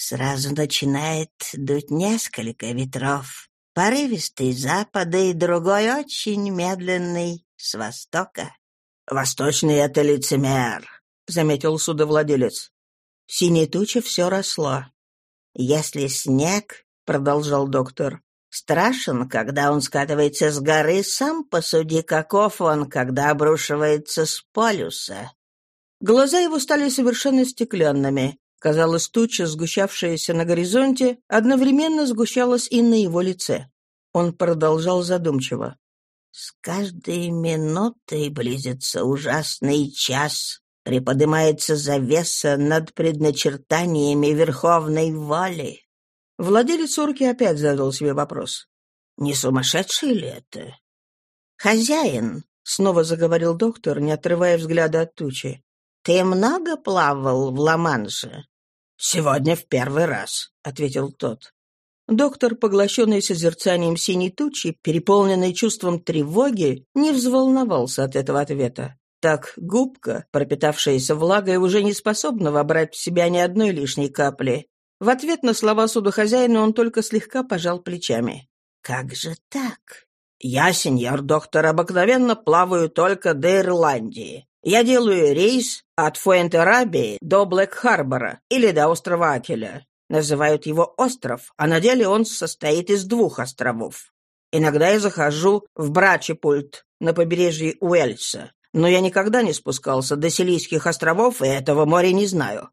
B: «Сразу начинает дуть несколько ветров. Порывистый с и другой очень медленный с востока».
A: «Восточный — это лицемер», — заметил судовладелец. Синяя туча все росла.
B: «Если снег, — продолжал доктор, Страшен, когда он скатывается с горы, сам посуди, каков он, когда обрушивается с полюса.
A: Глаза его стали совершенно стеклянными. Казалось, туча, сгущавшаяся на горизонте, одновременно сгущалась и на его лице. Он продолжал задумчиво.
B: «С каждой минутой близится ужасный час. приподнимается завеса над предначертаниями верховной воли.
A: Владелец урки опять задал себе вопрос.
B: Не сумасшедший ли это?
A: «Хозяин», — снова заговорил доктор, не отрывая взгляда от тучи, — «ты много плавал в Ла-Манше?»
B: «Сегодня в первый раз», — ответил тот.
A: Доктор, поглощенный созерцанием синей тучи, переполненный чувством тревоги, не взволновался от этого ответа. Так губка, пропитавшаяся влагой, уже не способна вобрать в себя ни одной лишней капли. В ответ на слова судохозяина он только слегка пожал плечами.
B: «Как же так?»
A: «Я, сеньор доктор, обыкновенно плаваю только до Ирландии. Я делаю рейс от Фуэнте-Рабии до Блэк-Харбора или до острова Акеля. Называют его остров, а на деле он состоит из двух островов. Иногда я захожу в Брачепульт на побережье Уэльса, но я никогда не спускался до Силийских островов и этого моря не знаю».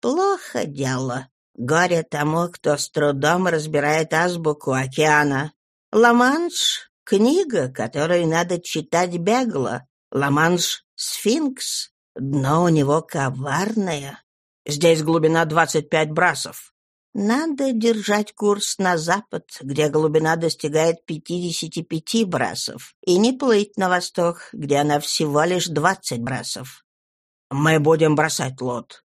B: «Плохо дело. Горе тому, кто с трудом разбирает азбуку океана. Ла-Манш — книга, которую надо читать бегло. Ла-Манш — сфинкс. Дно у него коварное.
A: Здесь глубина двадцать пять брасов.
B: Надо держать курс на запад, где глубина достигает 55 брасов, и не плыть на восток, где она всего лишь 20 брасов.
A: Мы будем бросать лот.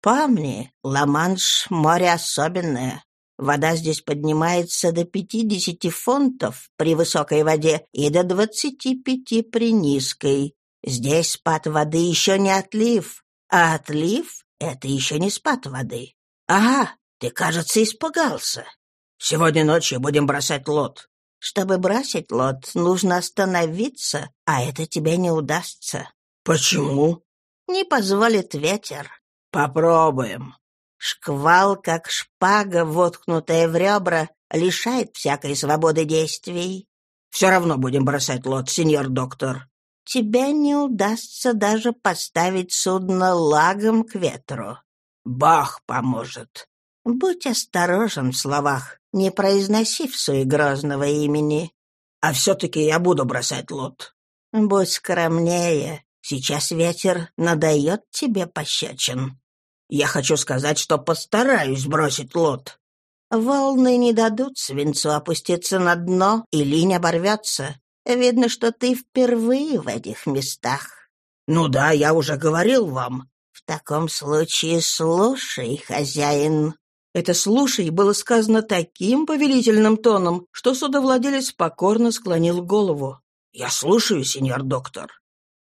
B: Помни, Ла-Манш — море особенное. Вода здесь поднимается до 50 фунтов при высокой воде и до 25 при низкой. Здесь спад воды еще не отлив, а отлив — это еще не спад воды. Ага, ты, кажется, испугался.
A: Сегодня ночью будем бросать лот.
B: Чтобы бросить лот, нужно остановиться, а это тебе не удастся.
A: Почему?
B: Не позволит ветер.
A: Попробуем.
B: Шквал, как шпага, воткнутая в ребра, лишает всякой свободы действий.
A: Все равно будем бросать лот, сеньор доктор.
B: Тебе не удастся даже поставить судно лагом к ветру.
A: Бах поможет.
B: Будь осторожен в словах, не произноси в суе грозного имени.
A: А все-таки я буду бросать лот.
B: Будь скромнее. Сейчас ветер надает тебе пощечин.
A: Я хочу сказать, что постараюсь бросить лот.
B: Волны не дадут свинцу опуститься на дно, и линь оборвется. Видно, что ты впервые в этих местах.
A: Ну да, я уже говорил вам.
B: В таком случае слушай, хозяин.
A: Это «слушай» было сказано таким повелительным тоном, что судовладелец покорно склонил голову. «Я слушаю, сеньор доктор».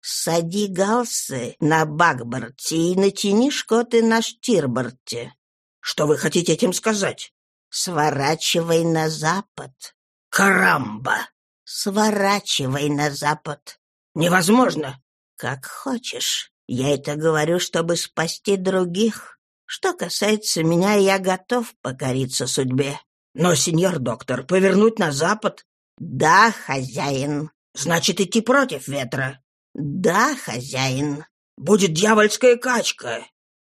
B: «Сади галсы на бакборте и натяни шкоты на штирборте».
A: «Что вы хотите этим сказать?»
B: «Сворачивай на запад».
A: «Карамба!»
B: «Сворачивай на запад».
A: «Невозможно».
B: «Как хочешь. Я это говорю, чтобы спасти других. Что касается меня, я готов покориться судьбе.
A: Но, сеньор доктор, повернуть на запад?
B: Да, хозяин.
A: Значит, идти против ветра?
B: Да, хозяин.
A: Будет дьявольская качка.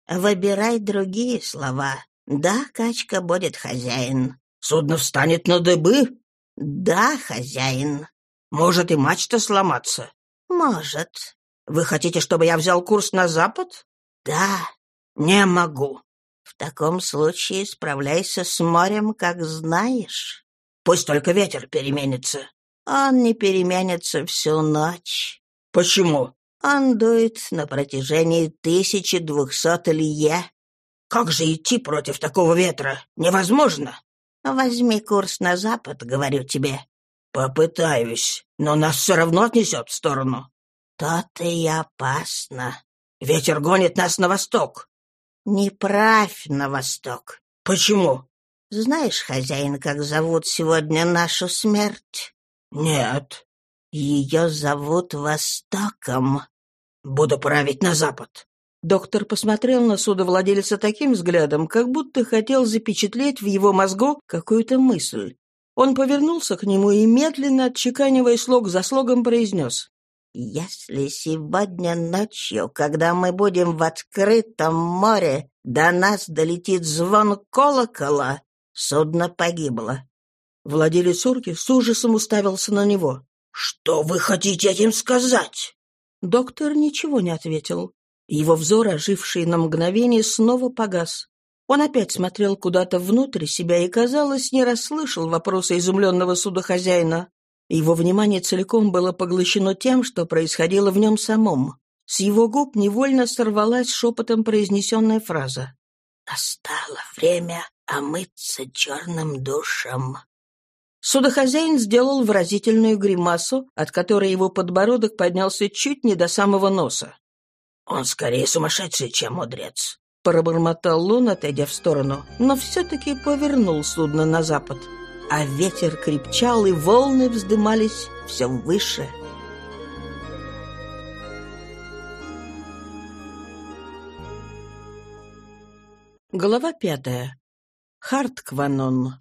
B: Выбирай другие слова. Да, качка будет хозяин.
A: Судно встанет на дыбы?
B: Да, хозяин.
A: Может и мачта сломаться?
B: Может.
A: Вы хотите, чтобы я взял курс на запад?
B: Да.
A: «Не могу».
B: «В таком случае справляйся с морем, как знаешь».
A: «Пусть только ветер переменится».
B: «Он не переменится всю ночь».
A: «Почему?»
B: «Он дует на протяжении 1200 лье».
A: «Как же идти против такого ветра? Невозможно».
B: «Возьми курс на запад, говорю тебе».
A: «Попытаюсь, но нас все равно отнесет в сторону».
B: «То-то и опасно».
A: «Ветер гонит нас на восток».
B: Не правь на восток.
A: Почему?
B: Знаешь, хозяин, как зовут сегодня нашу смерть?
A: Нет.
B: Ее зовут Востоком.
A: Буду править на запад. Доктор посмотрел на судовладельца таким взглядом, как будто хотел запечатлеть в его мозгу какую-то мысль. Он повернулся к нему и, медленно отчеканивая слог за слогом, произнес.
B: Если сегодня ночью, когда мы будем в открытом море, до нас долетит звон колокола, судно погибло.
A: Владелец урки с ужасом уставился на него. «Что вы хотите этим сказать?» Доктор ничего не ответил. Его взор, оживший на мгновение, снова погас. Он опять смотрел куда-то внутрь себя и, казалось, не расслышал вопроса изумленного судохозяина. Его внимание целиком было поглощено тем, что происходило в нем самом. С его губ невольно сорвалась шепотом произнесенная фраза.
B: «Настало время омыться черным душем».
A: Судохозяин сделал выразительную гримасу, от которой его подбородок поднялся чуть не до самого носа.
B: «Он скорее сумасшедший, чем мудрец», —
A: пробормотал он, отойдя в сторону, но все-таки повернул судно на запад. А ветер крепчал, и волны вздымались все выше. Глава пятая. Харткванон.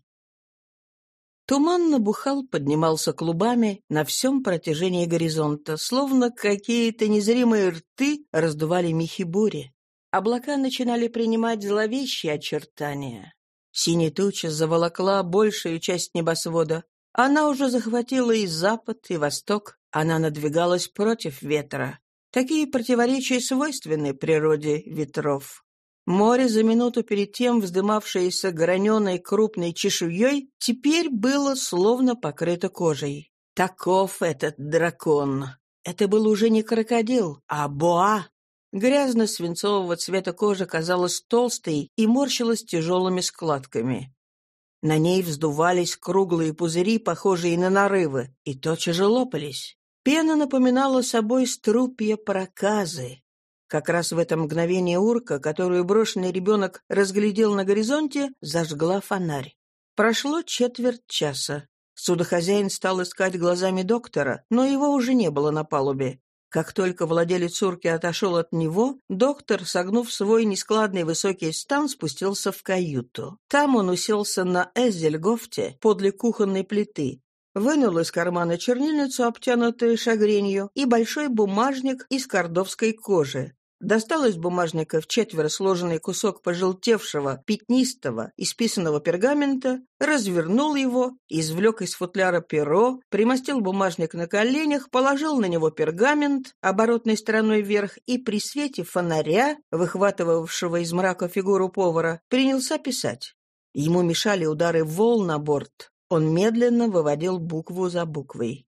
A: Туман набухал, поднимался клубами на всем протяжении горизонта, словно какие-то незримые рты раздували мехи бури. Облака начинали принимать зловещие очертания. Синяя туча заволокла большую часть небосвода. Она уже захватила и запад, и восток. Она надвигалась против ветра. Такие противоречия свойственны природе ветров. Море, за минуту перед тем вздымавшееся граненой крупной чешуей, теперь было словно покрыто кожей. Таков этот дракон. Это был уже не крокодил, а боа. Грязно-свинцового цвета кожа казалась толстой и морщилась тяжелыми складками. На ней вздувались круглые пузыри, похожие на нарывы, и тотчас же лопались. Пена напоминала собой струпья проказы. Как раз в это мгновение урка, которую брошенный ребенок разглядел на горизонте, зажгла фонарь. Прошло четверть часа. Судохозяин стал искать глазами доктора, но его уже не было на палубе. Как только владелец урки отошел от него, доктор, согнув свой нескладный высокий стан, спустился в каюту. Там он уселся на эзельгофте подле кухонной плиты, вынул из кармана чернильницу, обтянутую шагренью, и большой бумажник из кордовской кожи. Достал из бумажника в четверо сложенный кусок пожелтевшего, пятнистого, исписанного пергамента, развернул его, извлек из футляра перо, примостил бумажник на коленях, положил на него пергамент оборотной стороной вверх и при свете фонаря, выхватывавшего из мрака фигуру повара, принялся писать. Ему мешали удары волн на борт. Он медленно выводил букву за буквой.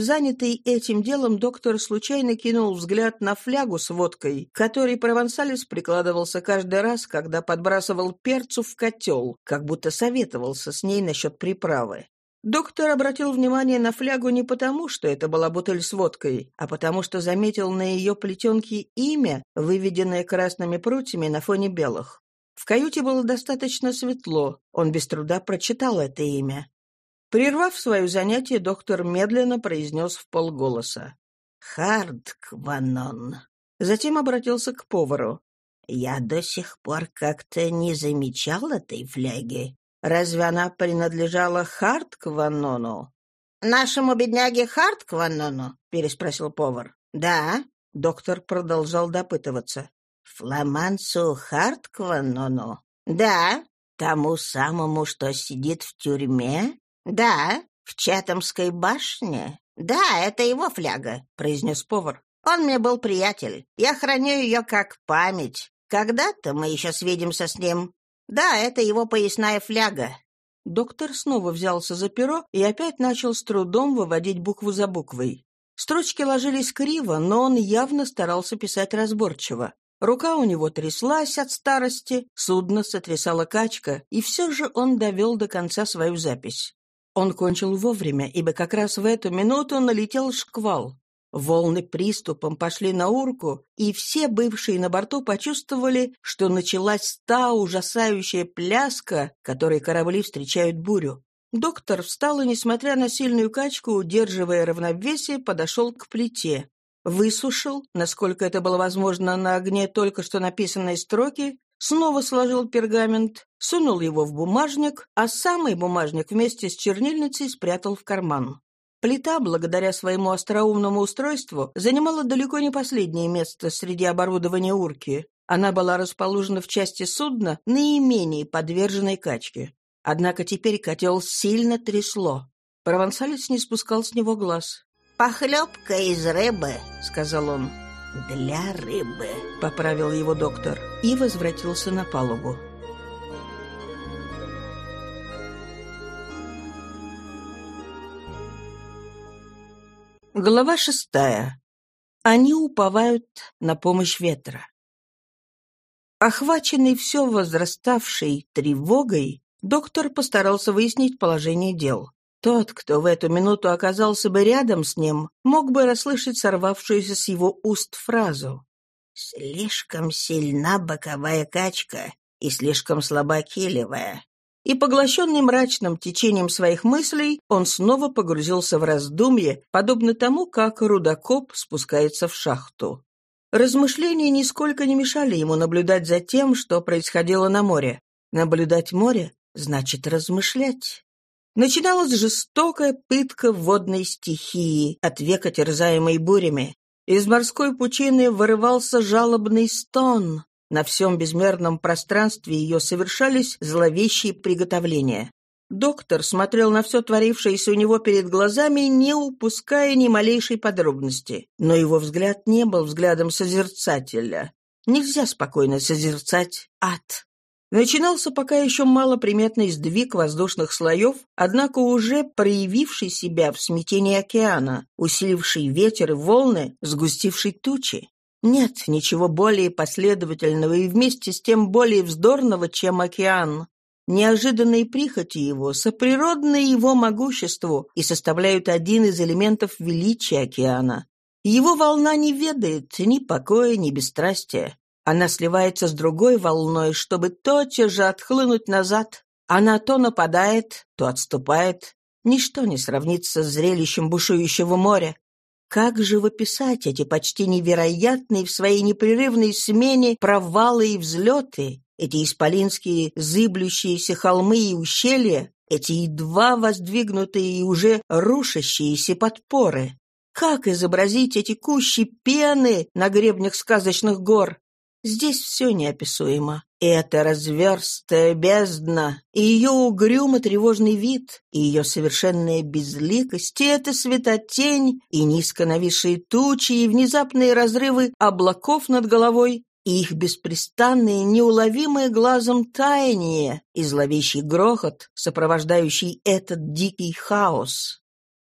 A: Занятый этим делом, доктор случайно кинул взгляд на флягу с водкой, которой провансалец прикладывался каждый раз, когда подбрасывал перцу в котел, как будто советовался с ней насчет приправы. Доктор обратил внимание на флягу не потому, что это была бутыль с водкой, а потому что заметил на ее плетенке имя, выведенное красными прутьями на фоне белых. В каюте было достаточно светло, он без труда прочитал это имя. Прервав свое занятие, доктор медленно произнес в полголоса.
B: «Хардкванон».
A: Затем обратился к повару.
B: «Я до сих пор как-то не замечал этой фляги. Разве она принадлежала Хардкванону?»
C: «Нашему бедняге Хардкванону?»
B: — переспросил повар.
C: «Да».
A: Доктор продолжал допытываться.
B: «Фламанцу Хардкванону?»
C: «Да».
B: «Тому самому, что сидит в тюрьме?»
C: «Да,
B: в Чатамской башне?»
C: «Да, это его фляга», — произнес повар. «Он мне был приятель. Я храню ее как память. Когда-то мы еще свидимся с ним. Да, это его поясная фляга».
A: Доктор снова взялся за перо и опять начал с трудом выводить букву за буквой. Строчки ложились криво, но он явно старался писать разборчиво. Рука у него тряслась от старости, судно сотрясала качка, и все же он довел до конца свою запись. Он кончил вовремя, ибо как раз в эту минуту налетел шквал. Волны приступом пошли на урку, и все бывшие на борту почувствовали, что началась та ужасающая пляска, которой корабли встречают бурю. Доктор встал и, несмотря на сильную качку, удерживая равновесие, подошел к плите. Высушил, насколько это было возможно на огне только что написанные строки, снова сложил пергамент, сунул его в бумажник, а самый бумажник вместе с чернильницей спрятал в карман. Плита, благодаря своему остроумному устройству, занимала далеко не последнее место среди оборудования урки. Она была расположена в части судна, наименее подверженной качке. Однако теперь котел сильно трясло. Провансалец не спускал с него глаз.
C: «Похлебка из рыбы», — сказал он.
B: Для рыбы», —
A: поправил его доктор и возвратился на палубу. Глава шестая. Они уповают на помощь ветра. Охваченный все возраставшей тревогой, доктор постарался выяснить положение дел. Тот, кто в эту минуту оказался бы рядом с ним, мог бы расслышать сорвавшуюся с его уст фразу.
B: «Слишком сильна боковая качка и слишком слаба килевая».
A: И, поглощенный мрачным течением своих мыслей, он снова погрузился в раздумье, подобно тому, как рудокоп спускается в шахту. Размышления нисколько не мешали ему наблюдать за тем, что происходило на море. Наблюдать море значит размышлять. Начиналась жестокая пытка водной стихии, от века терзаемой бурями. Из морской пучины вырывался жалобный стон. На всем безмерном пространстве ее совершались зловещие приготовления. Доктор смотрел на все творившееся у него перед глазами, не упуская ни малейшей подробности. Но его взгляд не был взглядом созерцателя. Нельзя спокойно созерцать ад. Начинался пока еще малоприметный сдвиг воздушных слоев, однако уже проявивший себя в смятении океана, усиливший ветер и волны, сгустивший тучи. Нет ничего более последовательного и вместе с тем более вздорного, чем океан. Неожиданные прихоти его соприродны его могуществу и составляют один из элементов величия океана. Его волна не ведает ни покоя, ни бесстрастия. Она сливается с другой волной, чтобы тотчас же отхлынуть назад. Она то нападает, то отступает. Ничто не сравнится с зрелищем бушующего моря. Как же выписать эти почти невероятные в своей непрерывной смене провалы и взлеты, эти исполинские зыблющиеся холмы и ущелья, эти едва воздвигнутые и уже рушащиеся подпоры? Как изобразить эти кущи пены на гребнях сказочных гор? Здесь все неописуемо. Это разверстая бездна, и ее угрюмый тревожный вид, и ее совершенная безликость, и эта светотень, и низко нависшие тучи, и внезапные разрывы облаков над головой, и их беспрестанное, неуловимое глазом таяние, и зловещий грохот, сопровождающий этот дикий хаос.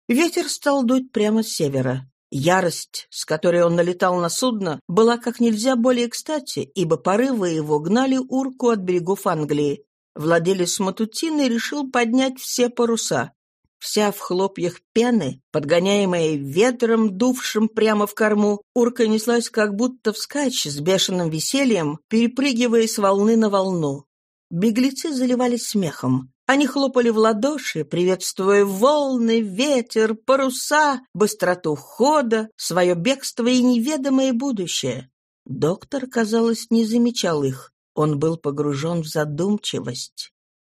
A: Ветер стал дуть прямо с севера. Ярость, с которой он налетал на судно, была как нельзя более кстати, ибо порывы его гнали урку от берегов Англии. Владелец Матутины решил поднять все паруса. Вся в хлопьях пены, подгоняемая ветром, дувшим прямо в корму, урка неслась как будто вскачь с бешеным весельем, перепрыгивая с волны на волну. Беглецы заливались смехом. Они хлопали в ладоши, приветствуя волны, ветер, паруса, быстроту хода, свое бегство и неведомое будущее. Доктор, казалось, не замечал их. Он был погружен в задумчивость.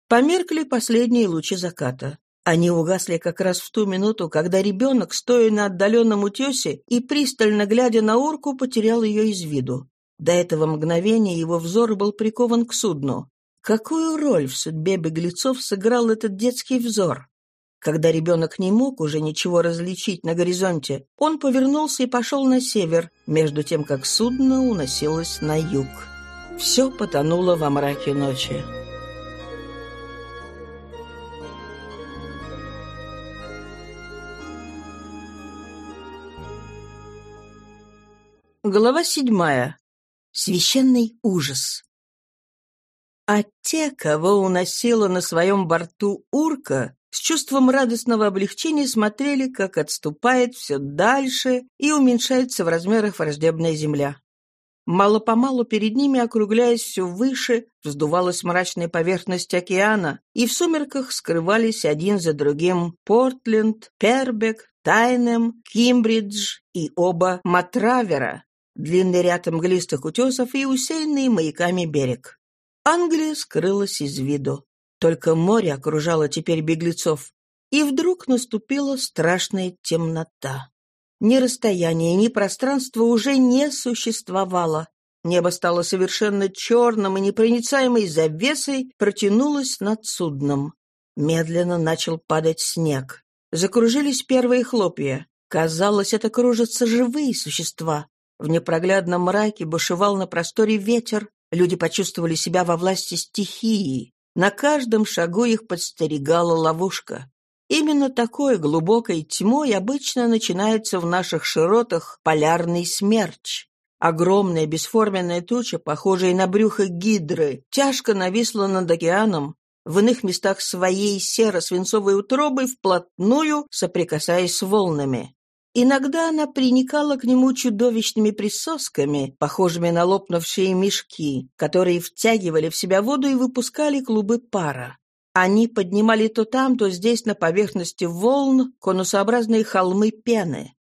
A: Померкли последние лучи заката. Они угасли как раз в ту минуту, когда ребенок, стоя на отдаленном утесе и пристально глядя на урку, потерял ее из виду. До этого мгновения его взор был прикован к судну. Какую роль в судьбе беглецов сыграл этот детский взор? Когда ребенок не мог уже ничего различить на горизонте, он повернулся и пошел на север, между тем, как судно уносилось на юг. Все потонуло во мраке ночи. Глава седьмая. Священный ужас. А те, кого уносила на своем борту урка, с чувством радостного облегчения смотрели, как отступает все дальше и уменьшается в размерах враждебная земля. Мало-помалу перед ними, округляясь все выше, вздувалась мрачная поверхность океана, и в сумерках скрывались один за другим Портленд, Пербек, Тайнем, Кимбридж и оба Матравера, длинный ряд мглистых утесов и усеянный маяками берег. Англия скрылась из виду. Только море окружало теперь беглецов. И вдруг наступила страшная темнота. Ни расстояние, ни пространство уже не существовало. Небо стало совершенно черным и непроницаемой завесой протянулось над судном. Медленно начал падать снег. Закружились первые хлопья. Казалось, это кружатся живые существа. В непроглядном мраке бушевал на просторе ветер, люди почувствовали себя во власти стихии. На каждом шагу их подстерегала ловушка. Именно такой глубокой тьмой обычно начинается в наших широтах полярный смерч. Огромная бесформенная туча, похожая на брюхо гидры, тяжко нависла над океаном, в иных местах своей серо-свинцовой утробой вплотную соприкасаясь с волнами. Иногда она приникала к нему чудовищными присосками, похожими на лопнувшие мешки, которые втягивали в себя воду и выпускали клубы пара. Они поднимали то там, то здесь на поверхности волн конусообразные холмы пены.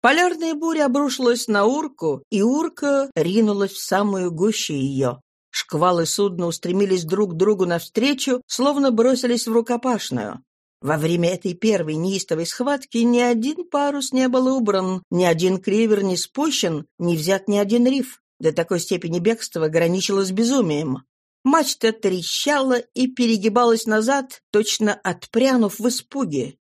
A: Полярная буря обрушилась на урку, и урка ринулась в самую гущу ее. Шквалы судна устремились друг другу навстречу, словно бросились в рукопашную. Во время этой первой неистовой схватки ни один парус не был убран, ни один кривер не спущен, не взят ни один риф. До такой степени бегства граничило с безумием. Мачта трещала и перегибалась назад, точно отпрянув в испуге.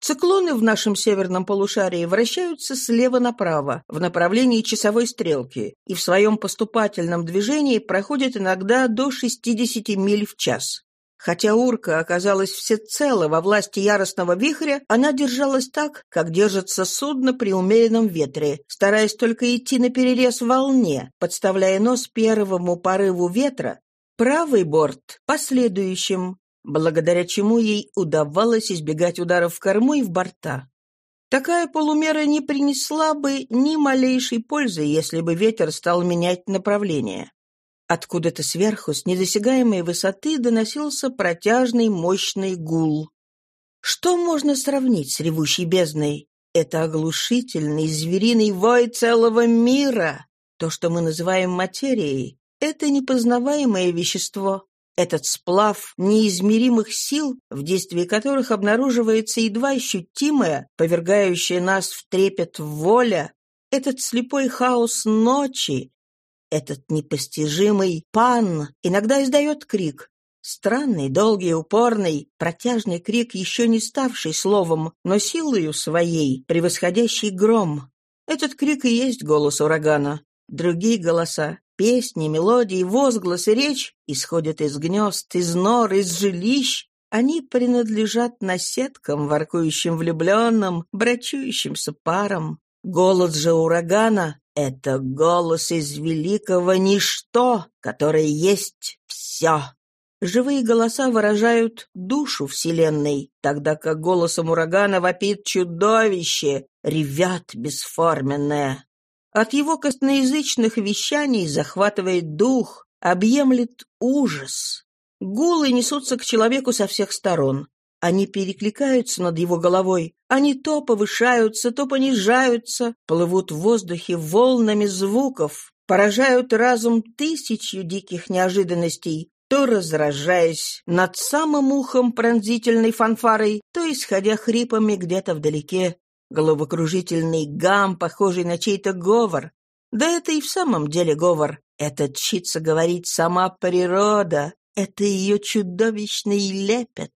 A: Циклоны в нашем северном полушарии вращаются слева направо, в направлении часовой стрелки, и в своем поступательном движении проходят иногда до 60 миль в час. Хотя урка оказалась всецело во власти яростного вихря, она держалась так, как держится судно при умеренном ветре, стараясь только идти на перерез волне, подставляя нос первому порыву ветра, правый борт — последующим, благодаря чему ей удавалось избегать ударов в корму и в борта. Такая полумера не принесла бы ни малейшей пользы, если бы ветер стал менять направление. Откуда-то сверху, с недосягаемой высоты, доносился протяжный мощный гул. Что можно сравнить с ревущей бездной? Это оглушительный звериный вой целого мира. То, что мы называем материей, это непознаваемое вещество. Этот сплав неизмеримых сил, в действии которых обнаруживается едва ощутимая, повергающая нас в трепет воля, этот слепой хаос ночи, этот непостижимый пан иногда издает крик. Странный, долгий, упорный, протяжный крик, еще не ставший словом, но силою своей, превосходящий гром. Этот крик и есть голос урагана. Другие голоса, песни, мелодии, возгласы, речь исходят из гнезд, из нор, из жилищ. Они принадлежат наседкам, воркующим влюбленным, брачующимся парам. Голос же урагана это голос из великого ничто, которое есть все. Живые голоса выражают душу Вселенной, тогда как голосом урагана вопит чудовище, ревят бесформенное. От его косноязычных вещаний захватывает дух, объемлет ужас. Гулы несутся к человеку со всех сторон. Они перекликаются над его головой. Они то повышаются, то понижаются, плывут в воздухе волнами звуков, поражают разум тысячью диких неожиданностей, то разражаясь над самым ухом пронзительной фанфарой, то исходя хрипами где-то вдалеке. Головокружительный гам, похожий на чей-то говор. Да это и в самом деле говор. Это тщится говорить сама природа. Это ее чудовищный лепет.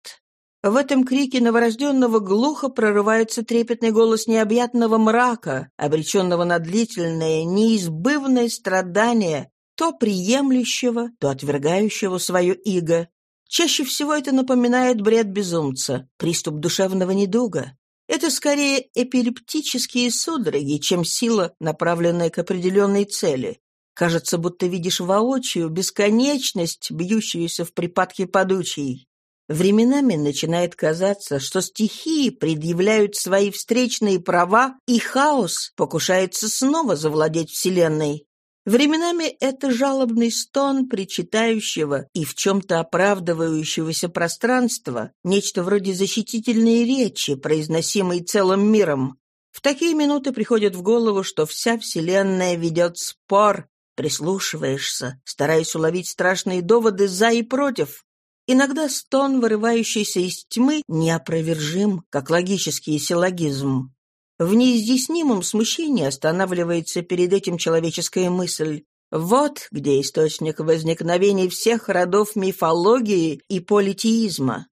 A: В этом крике новорожденного глухо прорывается трепетный голос необъятного мрака, обреченного на длительное, неизбывное страдание, то приемлющего, то отвергающего свое иго. Чаще всего это напоминает бред безумца, приступ душевного недуга. Это скорее эпилептические судороги, чем сила, направленная к определенной цели. Кажется, будто видишь воочию бесконечность, бьющуюся в припадке подучий. Временами начинает казаться, что стихии предъявляют свои встречные права, и хаос покушается снова завладеть Вселенной. Временами это жалобный стон причитающего и в чем-то оправдывающегося пространства, нечто вроде защитительной речи, произносимой целым миром. В такие минуты приходит в голову, что вся Вселенная ведет спор, прислушиваешься, стараясь уловить страшные доводы «за» и «против», Иногда стон, вырывающийся из тьмы, неопровержим, как логический силлогизм. В неизъяснимом смущении останавливается перед этим человеческая мысль. Вот где источник возникновения всех родов мифологии и политеизма.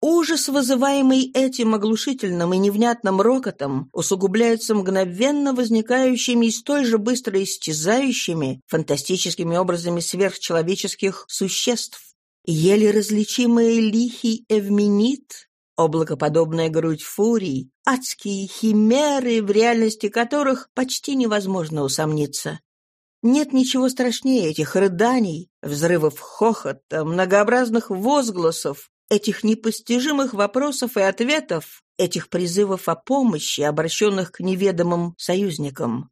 A: Ужас, вызываемый этим оглушительным и невнятным рокотом, усугубляется мгновенно возникающими и столь же быстро исчезающими фантастическими образами сверхчеловеческих существ. Еле различимые лихий эвменит, облакоподобная грудь фурий, адские химеры, в реальности которых почти невозможно усомниться. Нет ничего страшнее этих рыданий, взрывов хохота, многообразных возгласов, этих непостижимых вопросов и ответов, этих призывов о помощи, обращенных к неведомым союзникам.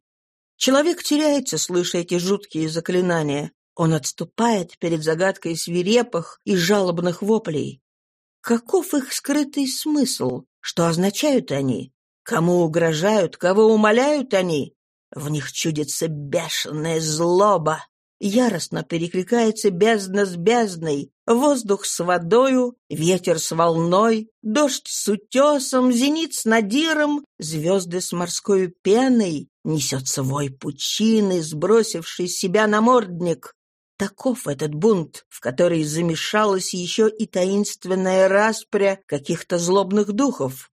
A: Человек теряется, слыша эти жуткие заклинания. Он отступает перед загадкой свирепых и жалобных воплей. Каков их скрытый смысл? Что означают они? Кому угрожают? Кого умоляют они? В них чудится бешеная злоба. Яростно перекликается бездна с бездной, воздух с водою, ветер с волной, дождь с утесом, зенит с надиром, звезды с морской пеной, несется вой пучины, сбросивший себя намордник. Таков этот бунт, в который замешалась еще и таинственная распря каких-то злобных духов.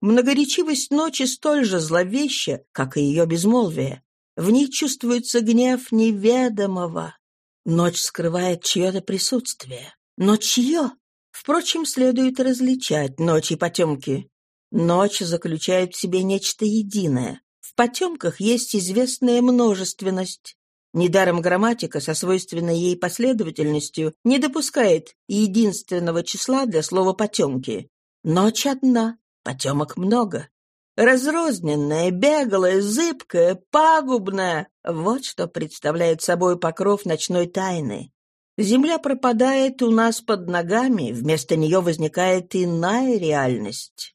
A: Многоречивость ночи столь же зловеща, как и ее безмолвие. В ней чувствуется гнев неведомого. Ночь скрывает чье-то присутствие. Но чье? Впрочем, следует различать ночь и потемки. Ночь заключает в себе нечто единое. В потемках есть известная множественность. Недаром грамматика со свойственной ей последовательностью не допускает единственного числа для слова «потемки». Ночь одна, потемок много. Разрозненная, беглая, зыбкая, пагубная — вот что представляет собой покров ночной тайны. Земля пропадает у нас под ногами, вместо нее возникает иная реальность.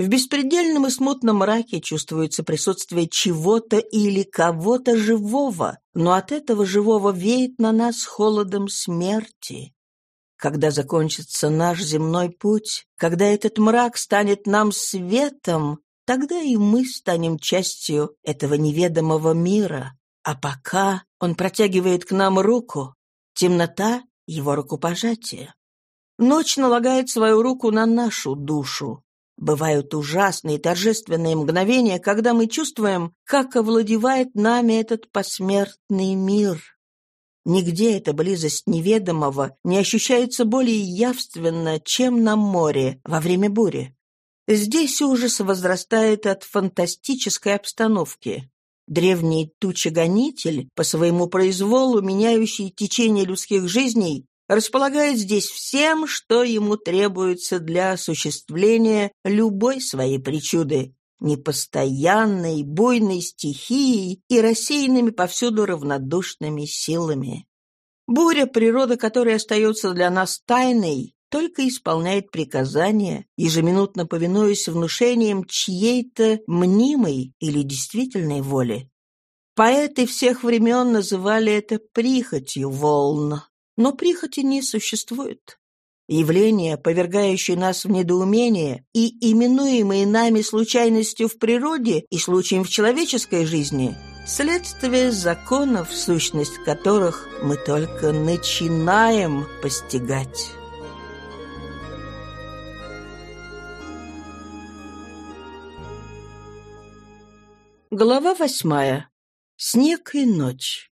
A: В беспредельном и смутном мраке чувствуется присутствие чего-то или кого-то живого, но от этого живого веет на нас холодом смерти. Когда закончится наш земной путь, когда этот мрак станет нам светом, Тогда и мы станем частью этого неведомого мира. А пока он протягивает к нам руку, темнота — его рукопожатие. Ночь налагает свою руку на нашу душу. Бывают ужасные торжественные мгновения, когда мы чувствуем, как овладевает нами этот посмертный мир. Нигде эта близость неведомого не ощущается более явственно, чем на море во время бури. Здесь ужас возрастает от фантастической обстановки. Древний тучегонитель, по своему произволу меняющий течение людских жизней, располагает здесь всем, что ему требуется для осуществления любой своей причуды, непостоянной, буйной стихией и рассеянными повсюду равнодушными силами. Буря, природа которой остается для нас тайной, только исполняет приказания, ежеминутно повинуясь внушениям чьей-то мнимой или действительной воли. Поэты всех времен называли это прихотью волн, но прихоти не существует. Явления, повергающие нас в недоумение и именуемые нами случайностью в природе и случаем в человеческой жизни – следствие законов, сущность которых мы только начинаем постигать. Глава восьмая. Снег и ночь.